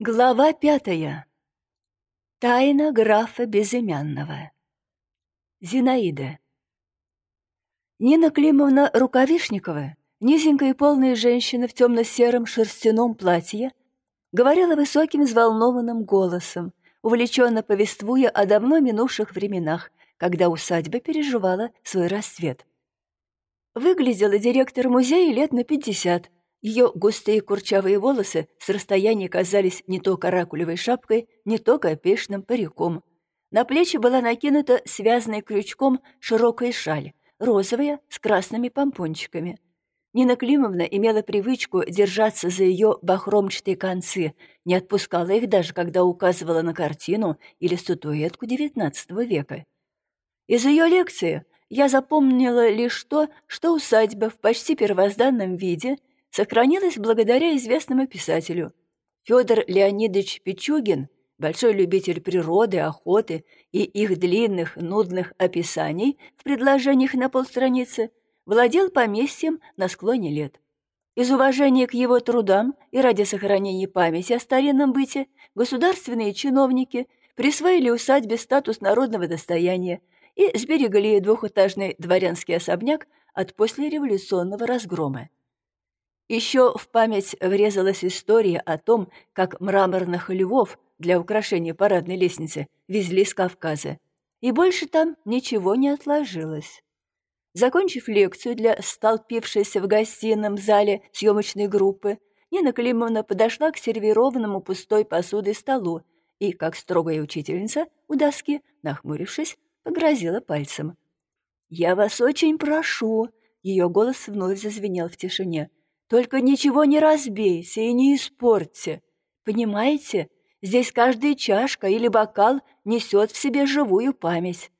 Глава пятая. Тайна графа Безымянного. Зинаида. Нина Климовна Рукавишникова, низенькая и полная женщина в темно-сером шерстяном платье, говорила высоким взволнованным голосом, увлеченно повествуя о давно минувших временах, когда усадьба переживала свой расцвет. Выглядела директор музея лет на пятьдесят, ее густые курчавые волосы с расстояния казались не то каракулевой шапкой, не то копешным париком. На плечи была накинута связанная крючком широкая шаль, розовая, с красными помпончиками. Нина Климовна имела привычку держаться за ее бахромчатые концы, не отпускала их даже, когда указывала на картину или статуэтку XIX века. Из ее лекции я запомнила лишь то, что усадьба в почти первозданном виде — сохранилась благодаря известному писателю. Федор Леонидович Пичугин, большой любитель природы, охоты и их длинных, нудных описаний в предложениях на полстраницы, владел поместьем на склоне лет. Из уважения к его трудам и ради сохранения памяти о старинном быте государственные чиновники присвоили усадьбе статус народного достояния и сберегли двухэтажный дворянский особняк от послереволюционного разгрома. Еще в память врезалась история о том, как мраморных львов для украшения парадной лестницы везли с Кавказа. И больше там ничего не отложилось. Закончив лекцию для столпившейся в гостином зале съемочной группы, Нина Климовна подошла к сервированному пустой посудой столу и, как строгая учительница у доски, нахмурившись, погрозила пальцем. «Я вас очень прошу!» Ее голос вновь зазвенел в тишине. Только ничего не разбейте и не испортьте. Понимаете, здесь каждая чашка или бокал несет в себе живую память.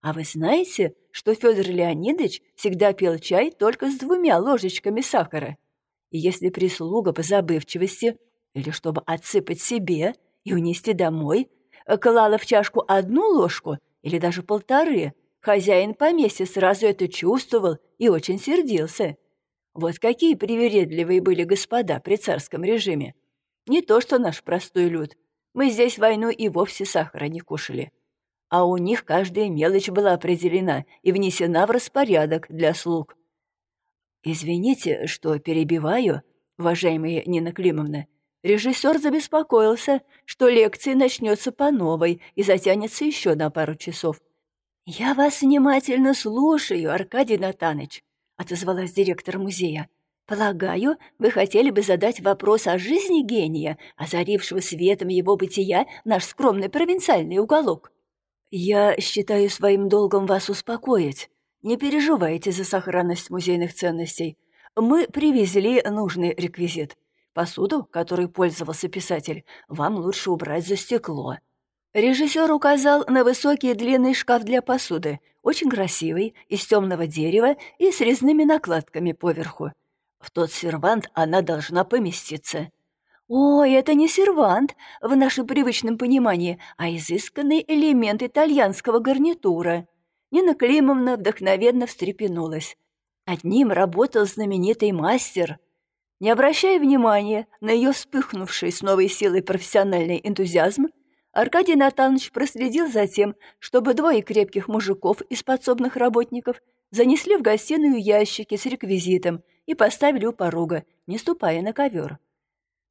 А вы знаете, что Федор Леонидович всегда пил чай только с двумя ложечками сахара? И если прислуга по забывчивости или чтобы отсыпать себе и унести домой, клала в чашку одну ложку или даже полторы, хозяин поместья сразу это чувствовал и очень сердился. Вот какие привередливые были господа при царском режиме. Не то что наш простой люд. Мы здесь войну и вовсе сахара не кушали. А у них каждая мелочь была определена и внесена в распорядок для слуг. «Извините, что перебиваю, уважаемая Нина Климовна. Режиссер забеспокоился, что лекция начнется по новой и затянется еще на пару часов. «Я вас внимательно слушаю, Аркадий Натаныч отозвалась директор музея. «Полагаю, вы хотели бы задать вопрос о жизни гения, озарившего светом его бытия наш скромный провинциальный уголок». «Я считаю своим долгом вас успокоить. Не переживайте за сохранность музейных ценностей. Мы привезли нужный реквизит. Посуду, которой пользовался писатель, вам лучше убрать за стекло». Режиссер указал на высокий длинный шкаф для посуды, очень красивый, из темного дерева и с резными накладками поверху. В тот сервант она должна поместиться. О, это не сервант в нашем привычном понимании, а изысканный элемент итальянского гарнитура. Нина Климовна вдохновенно встрепенулась. Одним работал знаменитый мастер. Не обращая внимания на ее вспыхнувший с новой силой профессиональный энтузиазм, Аркадий Натанович проследил за тем, чтобы двое крепких мужиков из подсобных работников занесли в гостиную ящики с реквизитом и поставили у порога, не ступая на ковер.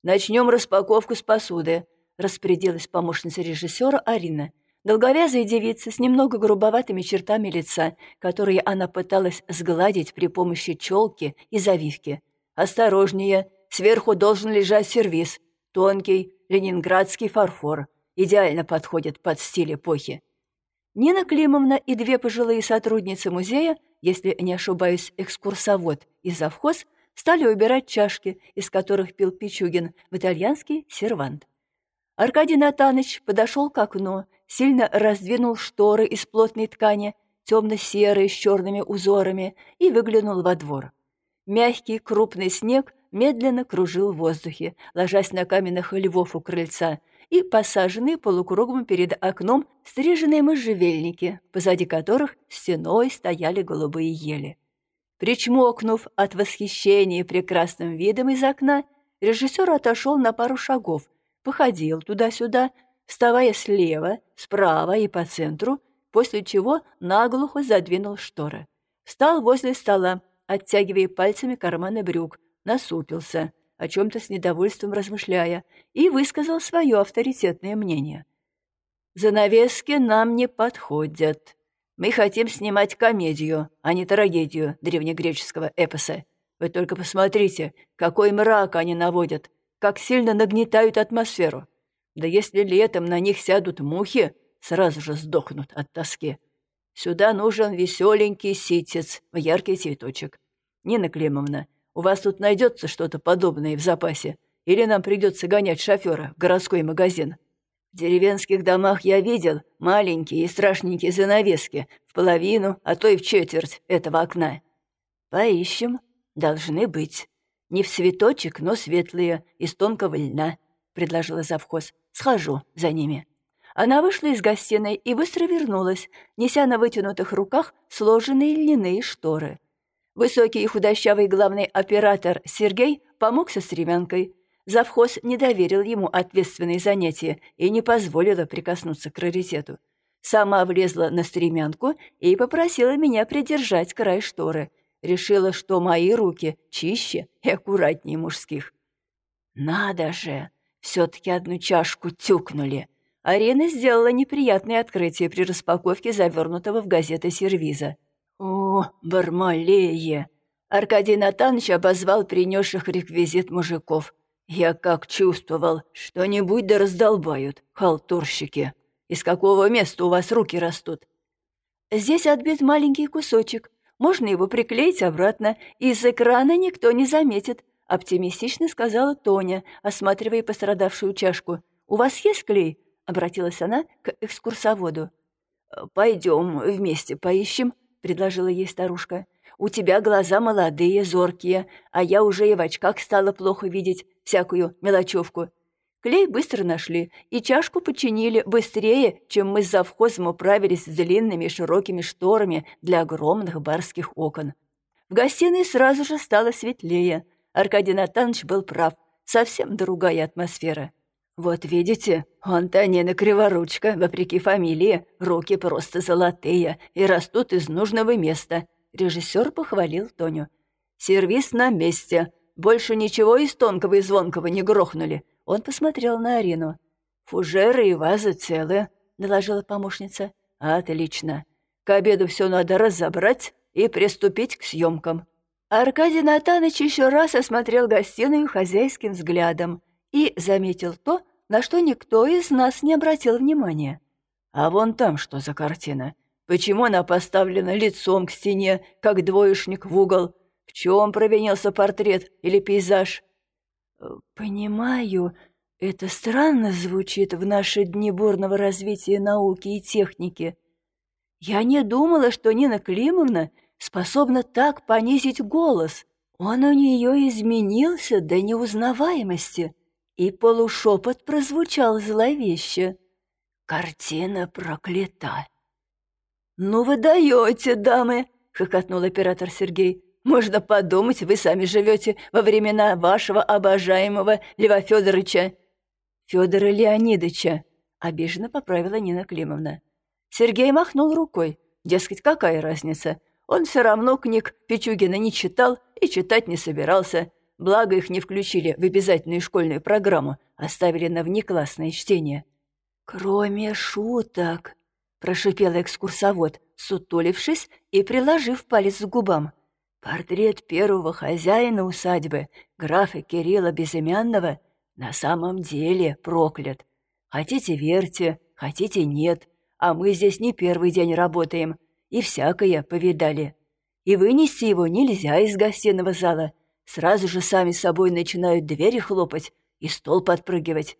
«Начнем распаковку с посуды», — распорядилась помощница режиссера Арина. Долговязая девица с немного грубоватыми чертами лица, которые она пыталась сгладить при помощи челки и завивки. «Осторожнее, сверху должен лежать сервиз, тонкий, ленинградский фарфор» идеально подходит под стиль эпохи. Нина Климовна и две пожилые сотрудницы музея, если не ошибаюсь, экскурсовод и завхоз, стали убирать чашки, из которых пил Пичугин, в итальянский сервант. Аркадий Натаныч подошел к окну, сильно раздвинул шторы из плотной ткани, темно-серые с черными узорами, и выглянул во двор. Мягкий крупный снег медленно кружил в воздухе, ложась на каменных львов у крыльца, и посаженные полукругом перед окном стриженные можжевельники, позади которых стеной стояли голубые ели. Причмокнув от восхищения прекрасным видом из окна, режиссер отошел на пару шагов, походил туда-сюда, вставая слева, справа и по центру, после чего наглухо задвинул шторы. Встал возле стола, оттягивая пальцами карманы брюк, насупился, о чем-то с недовольством размышляя, и высказал свое авторитетное мнение. «Занавески нам не подходят. Мы хотим снимать комедию, а не трагедию древнегреческого эпоса. Вы только посмотрите, какой мрак они наводят, как сильно нагнетают атмосферу. Да если летом на них сядут мухи, сразу же сдохнут от тоски. Сюда нужен веселенький ситец в яркий цветочек. Нина Климовна, у вас тут найдется что-то подобное в запасе? Или нам придется гонять шофера в городской магазин? В деревенских домах я видел маленькие и страшненькие занавески в половину, а то и в четверть этого окна. Поищем. Должны быть. Не в цветочек, но светлые, из тонкого льна, предложила завхоз. Схожу за ними. Она вышла из гостиной и быстро вернулась, неся на вытянутых руках сложенные льняные шторы. Высокий и худощавый главный оператор Сергей помог со стремянкой. Завхоз не доверил ему ответственные занятия и не позволила прикоснуться к раритету. Сама влезла на стремянку и попросила меня придержать край шторы. Решила, что мои руки чище и аккуратнее мужских. «Надо же! Все-таки одну чашку тюкнули!» Арина сделала неприятное открытие при распаковке завернутого в газеты сервиза. «О, Бармалея!» Аркадий Натанович обозвал принесших реквизит мужиков. «Я как чувствовал, что-нибудь да раздолбают, халтурщики. Из какого места у вас руки растут?» «Здесь отбит маленький кусочек. Можно его приклеить обратно, и с экрана никто не заметит», оптимистично сказала Тоня, осматривая пострадавшую чашку. «У вас есть клей?» обратилась она к экскурсоводу. «Пойдем вместе поищем», — предложила ей старушка. «У тебя глаза молодые, зоркие, а я уже и в очках стала плохо видеть всякую мелочевку». Клей быстро нашли, и чашку починили быстрее, чем мы с завхозом управились с длинными широкими шторами для огромных барских окон. В гостиной сразу же стало светлее. Аркадий Натанович был прав, совсем другая атмосфера. «Вот видите, он-то не криворучка, вопреки фамилии, руки просто золотые и растут из нужного места», — режиссер похвалил Тоню. «Сервис на месте. Больше ничего из тонкого и звонкого не грохнули». Он посмотрел на Арину. «Фужеры и вазы целы», — доложила помощница. «Отлично. К обеду все надо разобрать и приступить к съемкам». Аркадий Натаныч еще раз осмотрел гостиную хозяйским взглядом и заметил то, на что никто из нас не обратил внимания. «А вон там что за картина? Почему она поставлена лицом к стене, как двоечник в угол? В чем провинился портрет или пейзаж?» «Понимаю, это странно звучит в наши дни бурного развития науки и техники. Я не думала, что Нина Климовна способна так понизить голос. Он у нее изменился до неузнаваемости и полушепот прозвучал зловеще. «Картина проклята!» «Ну вы даете, дамы!» — хохотнул оператор Сергей. «Можно подумать, вы сами живете во времена вашего обожаемого Льва Федоровича». «Федора Леонидовича», — обиженно поправила Нина Климовна. Сергей махнул рукой. Дескать, какая разница? Он все равно книг Пичугина не читал и читать не собирался. Благо их не включили в обязательную школьную программу, оставили на внеклассное чтение. «Кроме шуток», — прошипел экскурсовод, сутулившись и приложив палец к губам. «Портрет первого хозяина усадьбы, графа Кирилла Безымянного, на самом деле проклят. Хотите — верьте, хотите — нет, а мы здесь не первый день работаем, и всякое повидали. И вынести его нельзя из гостиного зала, сразу же сами собой начинают двери хлопать и стол подпрыгивать.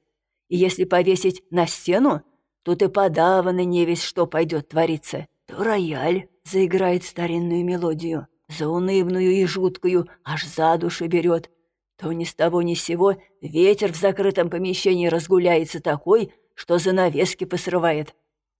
И если повесить на стену, тут и подавано не весь что пойдет твориться. То рояль заиграет старинную мелодию, заунывную и жуткую, аж за душу берет, то ни с того ни с сего ветер в закрытом помещении разгуляется такой, что занавески посрывает.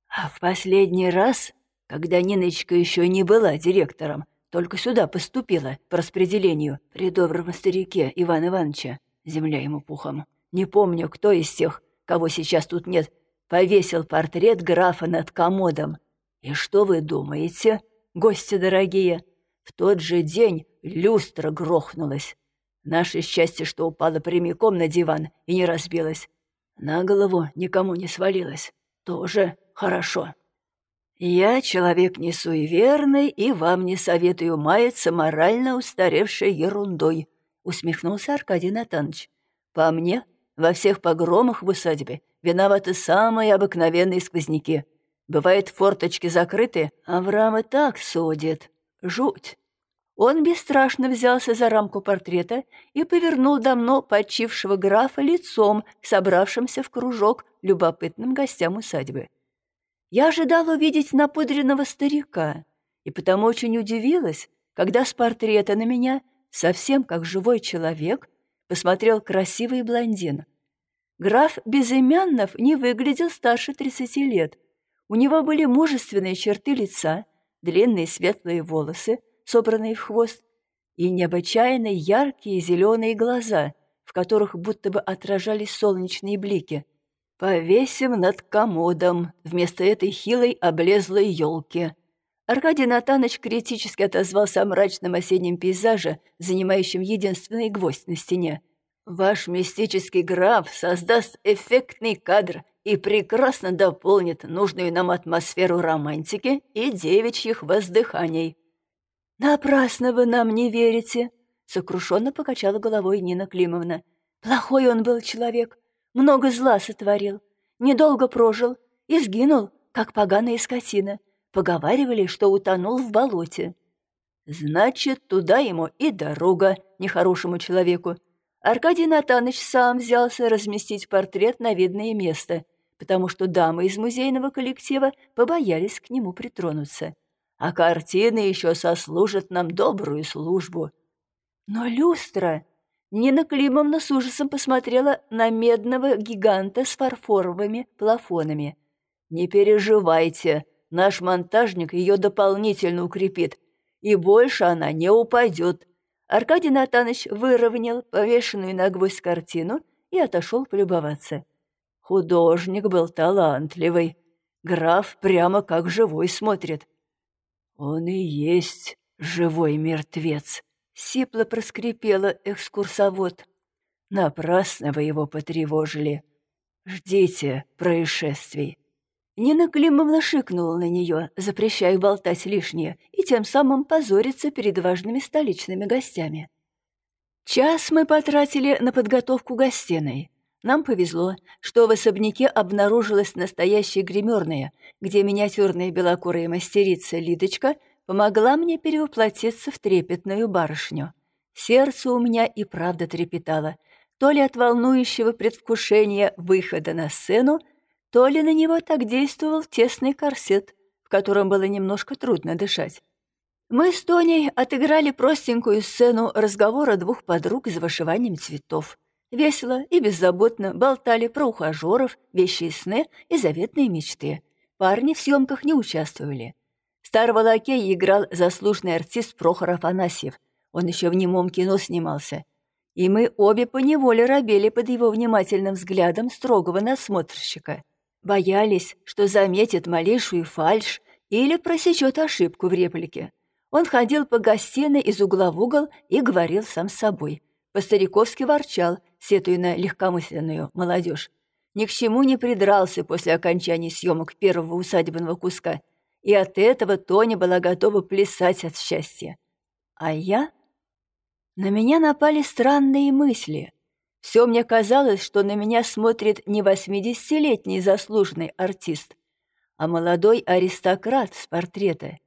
А в последний раз, когда Ниночка еще не была директором, только сюда поступила по распределению при добром старике Ивана Ивановича, земля ему пухом. не помню, кто из тех, кого сейчас тут нет, повесил портрет графа над комодом. И что вы думаете, гости дорогие? В тот же день люстра грохнулась. Наше счастье, что упала прямиком на диван и не разбилась. На голову никому не свалилась. Тоже хорошо. Я человек не суеверный и вам не советую маяться морально устаревшей ерундой, усмехнулся Аркадий Натанович. По мне, во всех погромах в усадьбе виноваты самые обыкновенные сквозняки. Бывает, форточки закрыты, а Авраам и так судит. Жуть. Он бесстрашно взялся за рамку портрета и повернул давно почившего графа лицом собравшимся в кружок любопытным гостям усадьбы. Я ожидала увидеть напудренного старика, и потому очень удивилась, когда с портрета на меня, совсем как живой человек, посмотрел красивый блондин. Граф Безымяннов не выглядел старше тридцати лет. У него были мужественные черты лица, длинные светлые волосы, собранные в хвост, и необычайно яркие зеленые глаза, в которых будто бы отражались солнечные блики. «Повесим над комодом вместо этой хилой облезлой елки». Аркадий Натанович критически отозвался о мрачном осеннем пейзаже, занимающем единственный гвоздь на стене. «Ваш мистический граф создаст эффектный кадр и прекрасно дополнит нужную нам атмосферу романтики и девичьих воздыханий. «Напрасно вы нам не верите», — сокрушенно покачала головой Нина Климовна. «Плохой он был человек, много зла сотворил, недолго прожил и сгинул, как поганая скотина. Поговаривали, что утонул в болоте». «Значит, туда ему и дорога, нехорошему человеку». Аркадий Натанович сам взялся разместить портрет на видное место, потому что дамы из музейного коллектива побоялись к нему притронуться а картины еще сослужат нам добрую службу. Но люстра... Нина Климовна с ужасом посмотрела на медного гиганта с фарфоровыми плафонами. «Не переживайте, наш монтажник ее дополнительно укрепит, и больше она не упадет». Аркадий Натанович выровнял повешенную на гвоздь картину и отошел полюбоваться. Художник был талантливый. Граф прямо как живой смотрит. «Он и есть живой мертвец», — сипло проскрипела экскурсовод. «Напрасно вы его потревожили. Ждите происшествий». Нина Климовна шикнула на нее, запрещая болтать лишнее, и тем самым позориться перед важными столичными гостями. Час мы потратили на подготовку гостиной. Нам повезло, что в особняке обнаружилась настоящая гримерная, где миниатюрная белокурая мастерица Лидочка помогла мне перевоплотиться в трепетную барышню. Сердце у меня и правда трепетало, то ли от волнующего предвкушения выхода на сцену, то ли на него так действовал тесный корсет, в котором было немножко трудно дышать. Мы с Тоней отыграли простенькую сцену разговора двух подруг за вышиванием цветов. Весело и беззаботно болтали про ухажеров, вещи и сны и заветные мечты. Парни в съемках не участвовали. Старого лакея играл заслуженный артист Прохор Афанасьев. Он еще в немом кино снимался. И мы обе поневоле робели под его внимательным взглядом строгого насмотрщика. Боялись, что заметит малейшую фальшь или просечет ошибку в реплике. Он ходил по гостиной из угла в угол и говорил сам с собой. По-стариковски ворчал, сетуя на легкомысленную молодежь. Ни к чему не придрался после окончания съемок первого усадебного куска, и от этого Тоня была готова плясать от счастья. А я? На меня напали странные мысли. Все мне казалось, что на меня смотрит не восьмидесятилетний заслуженный артист, а молодой аристократ с портрета.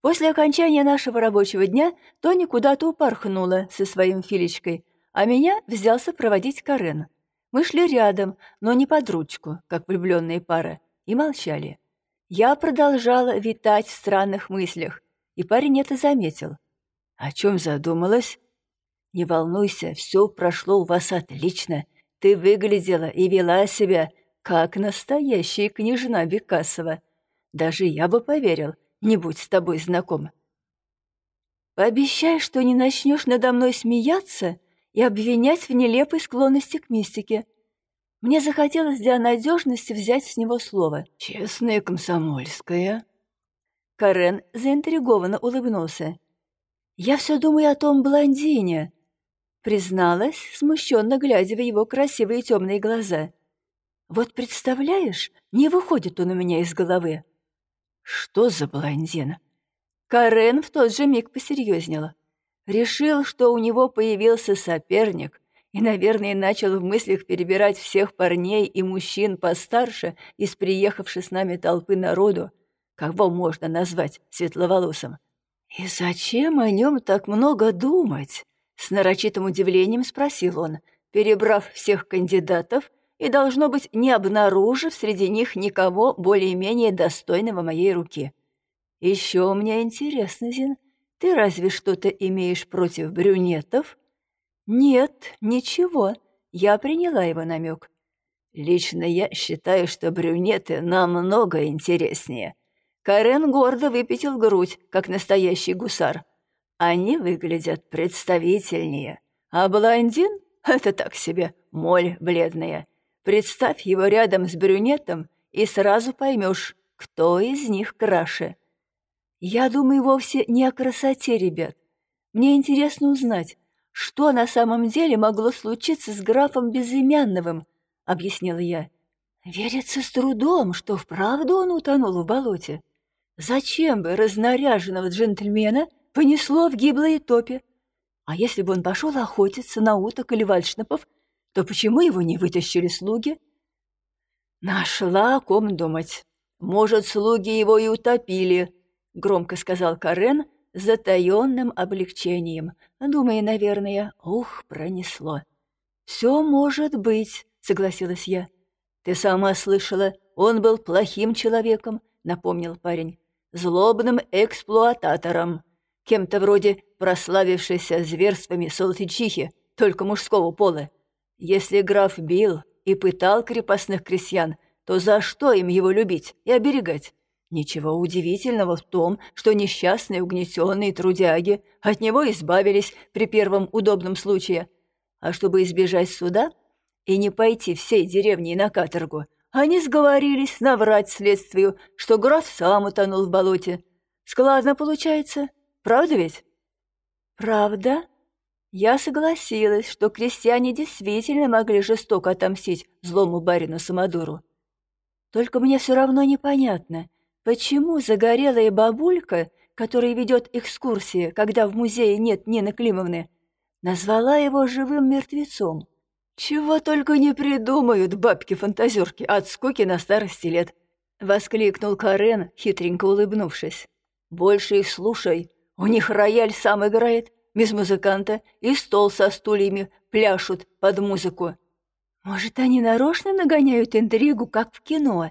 После окончания нашего рабочего дня Тоня куда-то упорхнула со своим Филечкой, а меня взялся проводить Карен. Мы шли рядом, но не под ручку, как влюбленные пары, и молчали. Я продолжала витать в странных мыслях, и парень это заметил. «О чем задумалась?» «Не волнуйся, все прошло у вас отлично. Ты выглядела и вела себя, как настоящая княжна Бекасова. Даже я бы поверил, не будь с тобой знаком». «Пообещай, что не начнешь надо мной смеяться и обвинять в нелепой склонности к мистике. Мне захотелось для надежности взять с него слово. «Честная комсомольская». Карен заинтригованно улыбнулся. «Я все думаю о том блондине», — призналась, смущенно глядя в его красивые темные глаза. «Вот представляешь, не выходит он у меня из головы». «Что за блондин?» Карен в тот же миг посерьезнела. Решил, что у него появился соперник, и, наверное, начал в мыслях перебирать всех парней и мужчин постарше из приехавшей с нами толпы народу, кого можно назвать светловолосым. «И зачем о нем так много думать?» С нарочитым удивлением спросил он, перебрав всех кандидатов и, должно быть, не обнаружив среди них никого более-менее достойного моей руки. «Еще мне интересно, Зин, ты разве что-то имеешь против брюнетов?» «Нет, ничего, я приняла его намек. Лично я считаю, что брюнеты намного интереснее». Карен гордо выпятил грудь, как настоящий гусар. Они выглядят представительнее. А блондин — это так себе, моль бледная. Представь его рядом с брюнетом, и сразу поймешь, кто из них краше. Я думаю вовсе не о красоте, ребят. Мне интересно узнать, что на самом деле могло случиться с графом Безымянновым, объяснила я. Верится с трудом, что вправду он утонул в болоте. Зачем бы разнаряженного джентльмена понесло в гиблые топе? А если бы он пошел охотиться на уток или вальшнапов, то почему его не вытащили слуги? Нашла о ком думать. Может, слуги его и утопили, громко сказал Карен затаённым облегчением, думая, наверное, ух, пронесло. «Все может быть», — согласилась я. «Ты сама слышала, он был плохим человеком», — напомнил парень. «Злобным эксплуататором, кем-то вроде прославившейся зверствами Салтычихи, только мужского пола. Если граф бил и пытал крепостных крестьян, то за что им его любить и оберегать? Ничего удивительного в том, что несчастные угнетенные трудяги от него избавились при первом удобном случае. А чтобы избежать суда и не пойти всей деревней на каторгу, они сговорились наврать следствию, что граф сам утонул в болоте. Складно получается, правда ведь? Правда? Я согласилась, что крестьяне действительно могли жестоко отомстить злому барину Самодуру. Только мне все равно непонятно — Почему загорелая бабулька, которая ведет экскурсии, когда в музее нет Нины Климовны, назвала его живым мертвецом? «Чего только не придумают бабки-фантазерки от скуки на старости лет!» — воскликнул Карен, хитренько улыбнувшись. «Больше их слушай. У них рояль сам играет, без музыканта, и стол со стульями пляшут под музыку». «Может, они нарочно нагоняют интригу, как в кино?»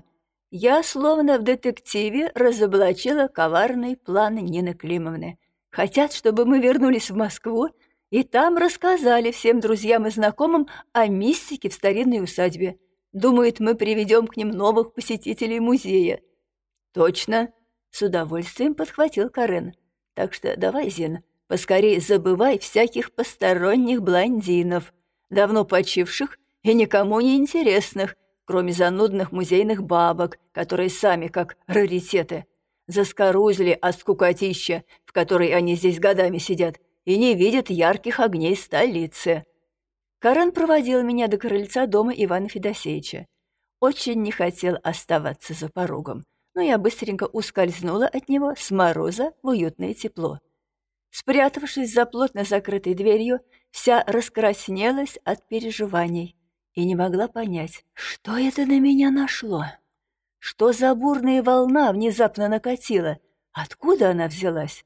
Я, словно в детективе, разоблачила коварный план Нины Климовны. Хотят, чтобы мы вернулись в Москву и там рассказали всем друзьям и знакомым о мистике в старинной усадьбе. Думают, мы приведем к ним новых посетителей музея. Точно, с удовольствием подхватил Карен. Так что давай, Зин, поскорей забывай всяких посторонних блондинов, давно почивших и никому не интересных, кроме занудных музейных бабок, которые сами как раритеты. Заскорузли от скукотища, в которой они здесь годами сидят, и не видят ярких огней столицы. Карен проводил меня до крыльца дома Ивана Федосеевича. Очень не хотел оставаться за порогом, но я быстренько ускользнула от него с мороза в уютное тепло. Спрятавшись за плотно закрытой дверью, вся раскраснелась от переживаний и не могла понять, что это на меня нашло. Что за бурная волна внезапно накатила? Откуда она взялась?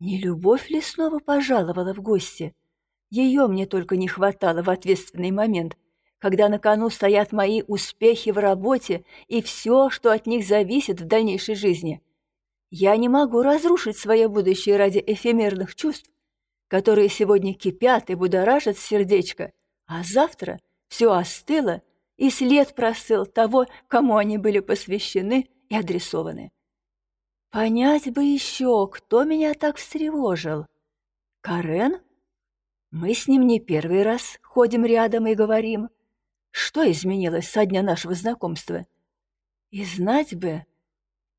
Не любовь ли снова пожаловала в гости? Ее мне только не хватало в ответственный момент, когда на кону стоят мои успехи в работе и все, что от них зависит в дальнейшей жизни. Я не могу разрушить свое будущее ради эфемерных чувств, которые сегодня кипят и будоражат сердечко, а завтра все остыло, и след простыл того, кому они были посвящены и адресованы. Понять бы еще, кто меня так встревожил. Карен? Мы с ним не первый раз ходим рядом и говорим. Что изменилось со дня нашего знакомства? И знать бы,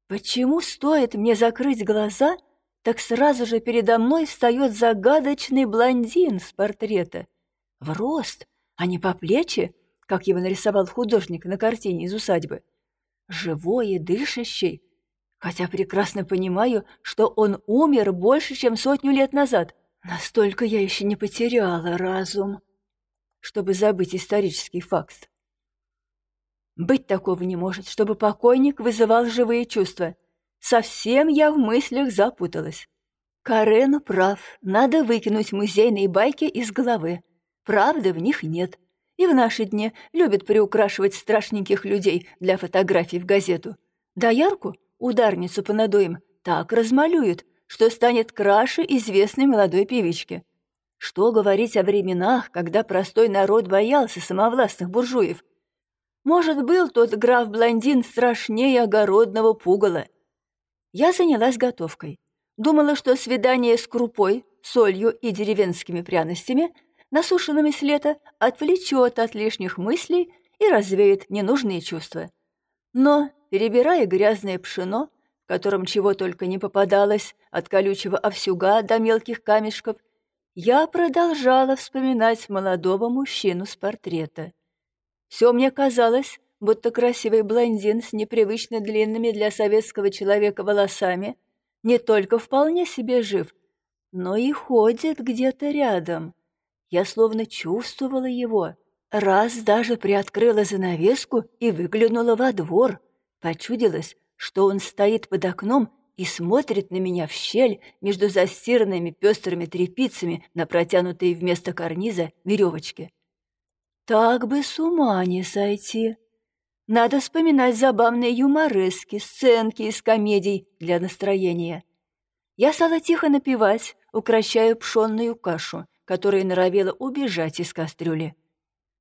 почему стоит мне закрыть глаза, так сразу же передо мной встает загадочный блондин с портрета. В рост, а не по плечи, как его нарисовал художник на картине из усадьбы. Живой и дышащий, хотя прекрасно понимаю, что он умер больше, чем сотню лет назад. Настолько я еще не потеряла разум, чтобы забыть исторический факт. Быть такого не может, чтобы покойник вызывал живые чувства. Совсем я в мыслях запуталась. Карен прав, надо выкинуть музейные байки из головы. Правды в них нет. И в наши дни любят приукрашивать страшненьких людей для фотографий в газету. Доярку, ударницу по надоям, так размалюют, что станет краше известной молодой певички. Что говорить о временах, когда простой народ боялся самовластных буржуев? Может, был тот граф-блондин страшнее огородного пугала. Я занялась готовкой. Думала, что свидание с крупой, солью и деревенскими пряностями — насушенными с лета, отвлечет от лишних мыслей и развеет ненужные чувства. Но, перебирая грязное пшено, в котором чего только не попадалось, от колючего овсюга до мелких камешков, я продолжала вспоминать молодого мужчину с портрета. Все мне казалось, будто красивый блондин с непривычно длинными для советского человека волосами не только вполне себе жив, но и ходит где-то рядом. Я словно чувствовала его. Раз даже приоткрыла занавеску и выглянула во двор. Почудилось, что он стоит под окном и смотрит на меня в щель между застиранными пестрыми тряпицами на протянутые вместо карниза веревочки. Так бы с ума не сойти. Надо вспоминать забавные юморески, сценки из комедий для настроения. Я стала тихо напевать, укращая пшенную кашу, которая норовила убежать из кастрюли.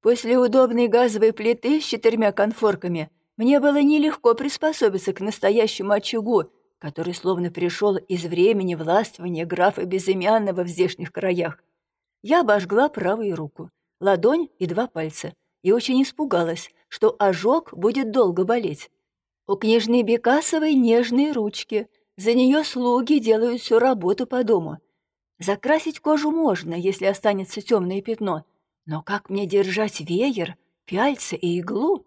После удобной газовой плиты с четырьмя конфорками мне было нелегко приспособиться к настоящему очагу, который словно пришел из времени властвования графа Безымянного в здешних краях. Я обожгла правую руку, ладонь и два пальца, и очень испугалась, что ожог будет долго болеть. У княжны Бекасовой нежные ручки, за нее слуги делают всю работу по дому — Закрасить кожу можно, если останется темное пятно, но как мне держать веер, пяльцы и иглу?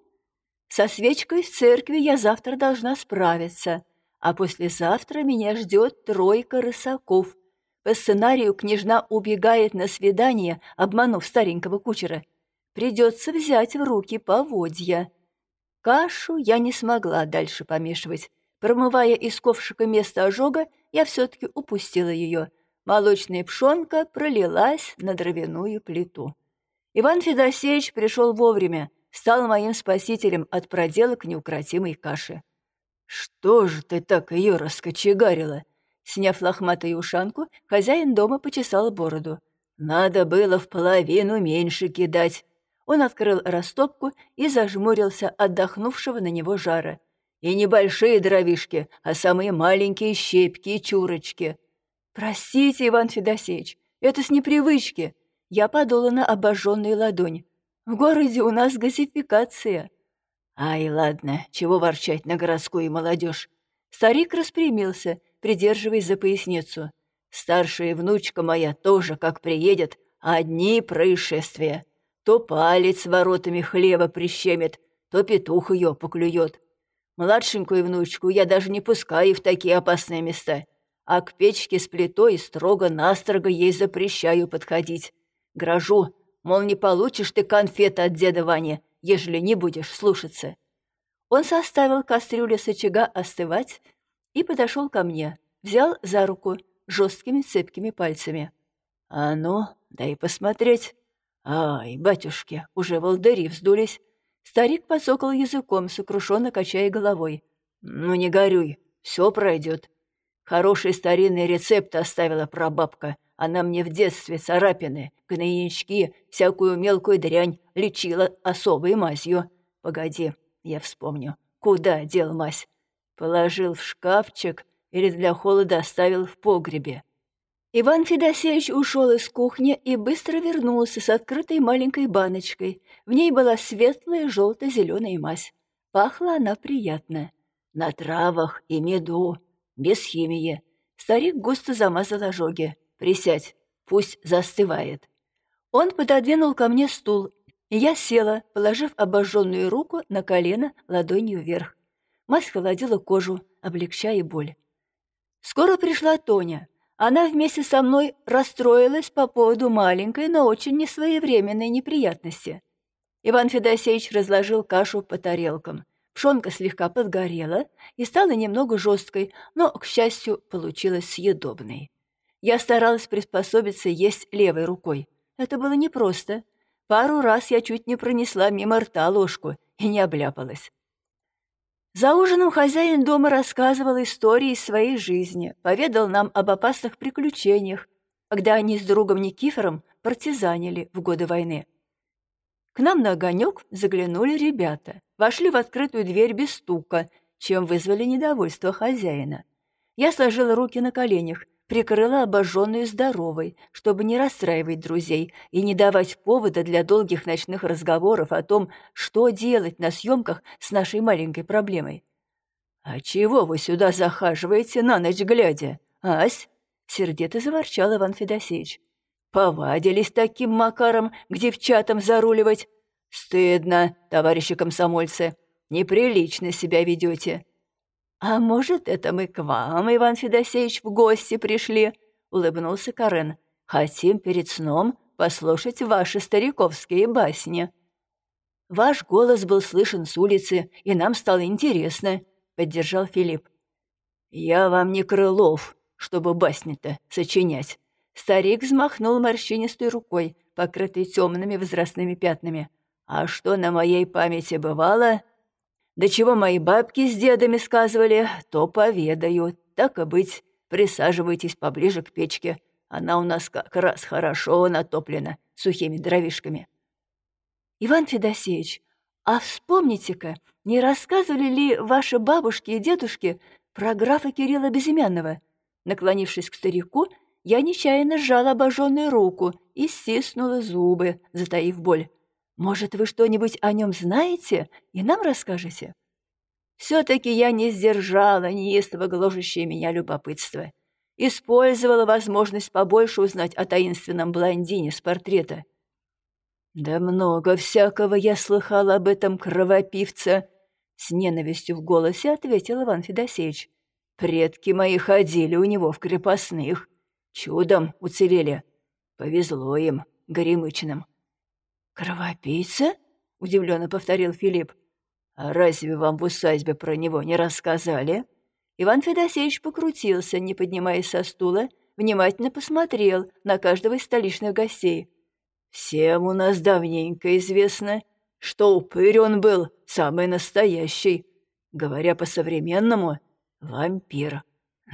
Со свечкой в церкви я завтра должна справиться, а послезавтра меня ждет тройка рысаков. По сценарию княжна убегает на свидание, обманув старенького кучера. Придется взять в руки поводья. Кашу я не смогла дальше помешивать. Промывая из ковшика место ожога, я все-таки упустила ее — Молочная пшенка пролилась на дровяную плиту. Иван Федосеевич пришел вовремя, стал моим спасителем от проделок неукротимой каши. «Что же ты так ее раскочегарила?» Сняв лохматую ушанку, хозяин дома почесал бороду. «Надо было в половину меньше кидать». Он открыл растопку и зажмурился отдохнувшего на него жара. «И небольшие дровишки, а самые маленькие щепки и чурочки. «Простите, Иван Федосеевич, это с непривычки. Я подула на обожженную ладонь. В городе у нас газификация». «Ай, ладно, чего ворчать на городскую молодежь?» Старик распрямился, придерживаясь за поясницу. «Старшая внучка моя тоже, как приедет, одни происшествия. То палец воротами хлеба прищемит, то петух ее поклюет. Младшенькую внучку я даже не пускаю в такие опасные места а к печке с плитой строго-настрого ей запрещаю подходить. Грожу, мол, не получишь ты конфеты от деда Вани, ежели не будешь слушаться. Он составил кастрюлю с очага остывать и подошел ко мне, взял за руку жесткими цепкими пальцами. «А ну, дай посмотреть». «Ай, батюшки, уже волдыри вздулись». Старик подсокал языком, сокрушенно качая головой. «Ну не горюй, все пройдет. Хороший старинный рецепт оставила прабабка. Она мне в детстве царапины, гноячки, всякую мелкую дрянь лечила особой мазью. Погоди, я вспомню. Куда дел мазь? Положил в шкафчик или для холода оставил в погребе. Иван Федосеевич ушел из кухни и быстро вернулся с открытой маленькой баночкой. В ней была светлая желто-зеленая мазь. Пахла она приятно. На травах и меду, без химии. Старик густо замазал ожоги. «Присядь, пусть застывает». Он пододвинул ко мне стул, и я села, положив обожженную руку на колено ладонью вверх. Мазь холодила кожу, облегчая боль. Скоро пришла Тоня. Она вместе со мной расстроилась по поводу маленькой, но очень несвоевременной неприятности. Иван Федосеевич разложил кашу по тарелкам. Пшонка слегка подгорела и стала немного жесткой, но, к счастью, получилась съедобной. Я старалась приспособиться есть левой рукой. Это было непросто. Пару раз я чуть не пронесла мимо рта ложку и не обляпалась. За ужином хозяин дома рассказывал истории своей жизни, поведал нам об опасных приключениях, когда они с другом Никифором партизанили в годы войны. К нам на огонек заглянули ребята, вошли в открытую дверь без стука, чем вызвали недовольство хозяина. Я сложила руки на коленях прикрыла обожженную здоровой, чтобы не расстраивать друзей и не давать повода для долгих ночных разговоров о том, что делать на съемках с нашей маленькой проблемой. «А чего вы сюда захаживаете на ночь глядя, ась?» — сердито заворчал Иван Федосеевич. «Повадились таким макаром к девчатам заруливать. Стыдно, товарищи комсомольцы, неприлично себя ведете. «А может, это мы к вам, Иван Федосеевич, в гости пришли?» — улыбнулся Карен. «Хотим перед сном послушать ваши стариковские басни». «Ваш голос был слышен с улицы, и нам стало интересно», — поддержал Филипп. «Я вам не Крылов, чтобы басни-то сочинять». Старик взмахнул морщинистой рукой, покрытой темными возрастными пятнами. «А что на моей памяти бывало, до чего мои бабки с дедами сказывали, то поведаю. Так и быть, присаживайтесь поближе к печке. Она у нас как раз хорошо натоплена сухими дровишками. Иван Федосеевич, а вспомните-ка, не рассказывали ли ваши бабушки и дедушки про графа Кирилла Безымянного? Наклонившись к старику, я нечаянно сжала обожженную руку и стиснула зубы, затаив боль. Может, вы что-нибудь о нем знаете и нам расскажете? Все-таки я не сдержала неистово гложущее меня любопытство. Использовала возможность побольше узнать о таинственном блондине с портрета. «Да много всякого я слыхала об этом кровопивце», — с ненавистью в голосе ответил Иван Федосеевич. «Предки мои ходили у него в крепостных. Чудом уцелели. Повезло им, горемычным. «Кровопийца?» — удивленно повторил Филипп. «А разве вам в усадьбе про него не рассказали?» Иван Федосеевич покрутился, не поднимаясь со стула, внимательно посмотрел на каждого из столичных гостей. «Всем у нас давненько известно, что упырь он был самый настоящий. Говоря по-современному, вампир».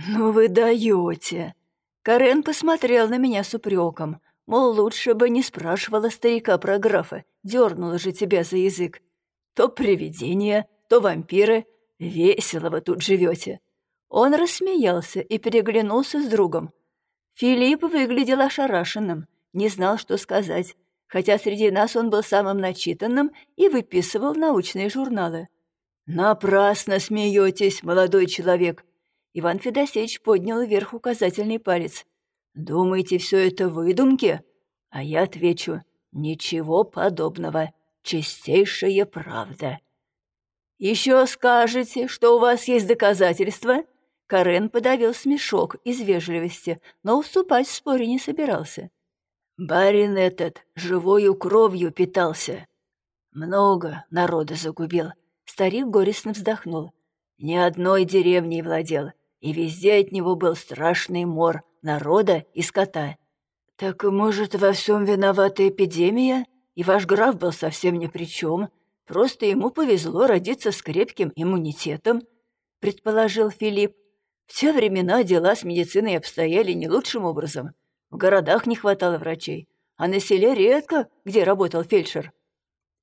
«Ну вы даете!» Карен посмотрел на меня с упреком. Мол, лучше бы не спрашивала старика про графа, дернула же тебя за язык. То привидения, то вампиры. Весело вы тут живете. Он рассмеялся и переглянулся с другом. Филипп выглядел ошарашенным, не знал, что сказать, хотя среди нас он был самым начитанным и выписывал научные журналы. «Напрасно смеетесь, молодой человек!» Иван Федосеевич поднял вверх указательный палец. Думаете, все это выдумки? А я отвечу, ничего подобного. Чистейшая правда. Еще скажете, что у вас есть доказательства? Карен подавил смешок из вежливости, но уступать в споре не собирался. Барин этот живою кровью питался. Много народа загубил. Старик горестно вздохнул. Ни одной деревней владел, и везде от него был страшный мор, народа и скота. Так, может, во всем виновата эпидемия, и ваш граф был совсем ни при чем, просто ему повезло родиться с крепким иммунитетом, предположил Филипп. В те времена дела с медициной обстояли не лучшим образом. В городах не хватало врачей, а на селе редко, где работал фельдшер.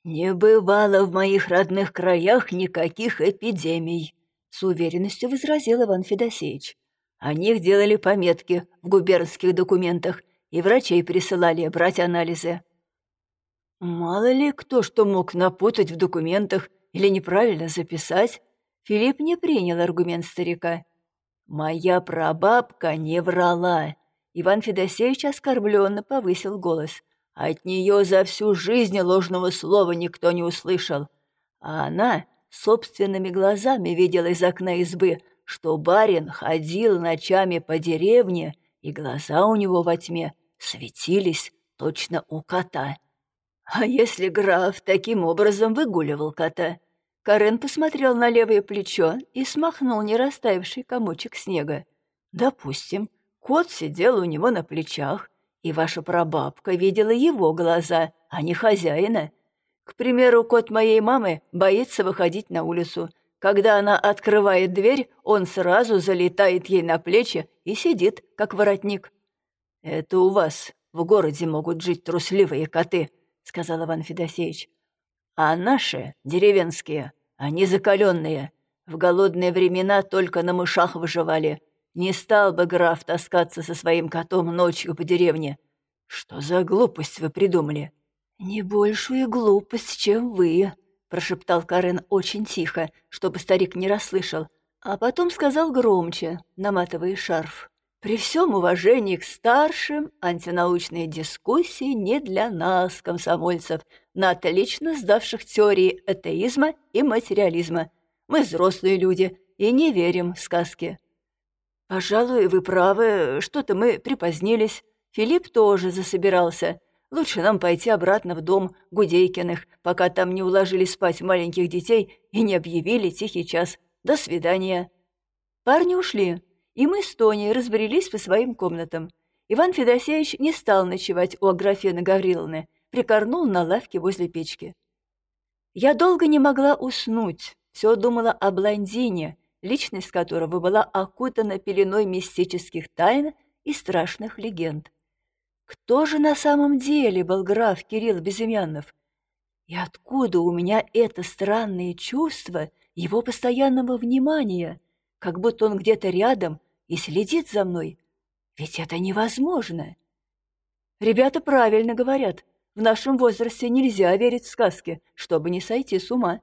«Не бывало в моих родных краях никаких эпидемий», — с уверенностью возразил Иван Федосеевич. О них делали пометки в губернских документах, и врачей присылали брать анализы. Мало ли кто что мог напутать в документах или неправильно записать, Филипп не принял аргумент старика. «Моя прабабка не врала». Иван Федосеевич оскорбленно повысил голос. От нее за всю жизнь ложного слова никто не услышал. А она собственными глазами видела из окна избы, что барин ходил ночами по деревне, и глаза у него во тьме светились точно у кота. А если граф таким образом выгуливал кота? Карен посмотрел на левое плечо и смахнул не растаявший комочек снега. Допустим, кот сидел у него на плечах, и ваша прабабка видела его глаза, а не хозяина. К примеру, кот моей мамы боится выходить на улицу. Когда она открывает дверь, он сразу залетает ей на плечи и сидит, как воротник. «Это у вас в городе могут жить трусливые коты», — сказал Иван Федосеевич. «А наши, деревенские, они закаленные. В голодные времена только на мышах выживали. Не стал бы граф таскаться со своим котом ночью по деревне. Что за глупость вы придумали?» «Не большую глупость, чем вы», — прошептал Карен очень тихо, чтобы старик не расслышал, а потом сказал громче, наматывая шарф. «При всем уважении к старшим, антинаучные дискуссии не для нас, комсомольцев, на отлично сдавших теории атеизма и материализма. Мы взрослые люди и не верим в сказки. «Пожалуй, вы правы, что-то мы припозднились. Филипп тоже засобирался. Лучше нам пойти обратно в дом Гудейкиных, пока там не уложили спать маленьких детей и не объявили тихий час. До свидания». Парни ушли, и мы с Тоней разбрелись по своим комнатам. Иван Федосеевич не стал ночевать у Аграфены Гавриловны, прикорнул на лавке возле печки. Я долго не могла уснуть, все думала о блондине, личность которого была окутана пеленой мистических тайн и страшных легенд. Кто же на самом деле был граф Кирилл Безымянов? И откуда у меня это странное чувство его постоянного внимания, как будто он где-то рядом и следит за мной? Ведь это невозможно. Ребята правильно говорят. В нашем возрасте нельзя верить в сказки, чтобы не сойти с ума.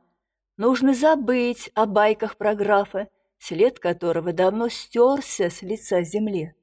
Нужно забыть о байках про графа, след которого давно стерся с лица земли.